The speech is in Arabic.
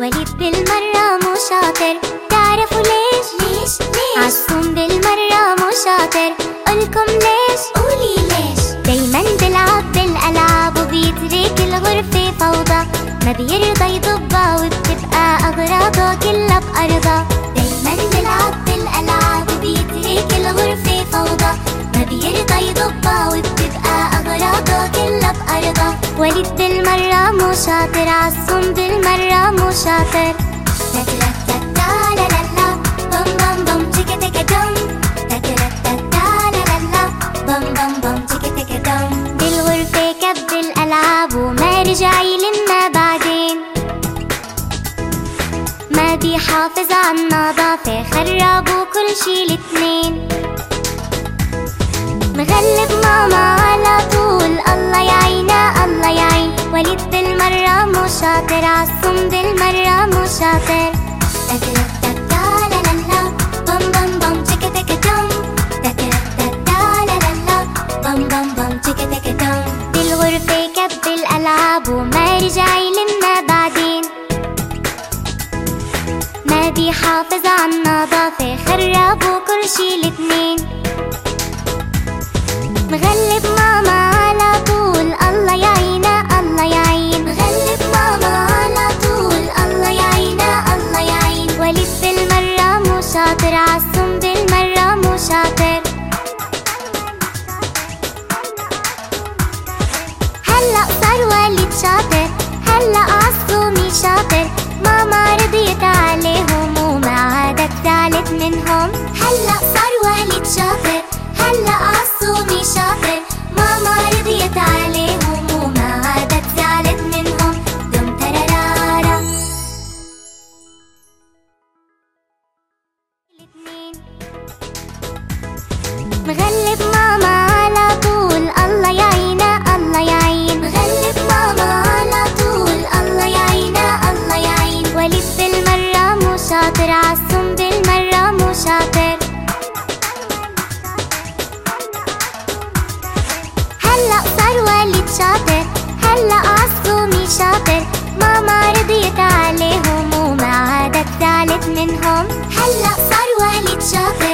وليد بالمرة مو شاطر تعرفوا ليش؟ ليش؟ ليش؟ عصوم بالمرة مو شاطر قولكم ليش؟ قولي ليش؟ دايما بلعب بالألعاب وبيترك الغرفة فوضى. ما بيرضى يضبها وبتبقى أغراضه كلها بأرضها بم بم تيكا تيكا دم بالغرفة كب الألعاب وما بعدين ما بيحافظ على النظافة خربوا كل شي الاتنين مغلب ماما لا بم بم بم تيكا تيكا دم بالغرفة كب الألعاب وما رجع يلمها بعدين ما بيحافظ على النظافة خربوا كل شي الاتنين شاطر عصم بالمرة مو شاطر هلا صار وليد شاطر هلا عصومي شاطر مغلب ماما على طول. الله يعينا الله يعين. مغلب ماما على طول. الله يعينا الله يعين. وليد بالمرة مو شاطر عصم بالمرة مو شاطر. هلا صار وليد شاطر هلا عصومي شاطر. ماما رضيت عليهم وما عادت زعلت منهم. هلا صار وليد شاطر.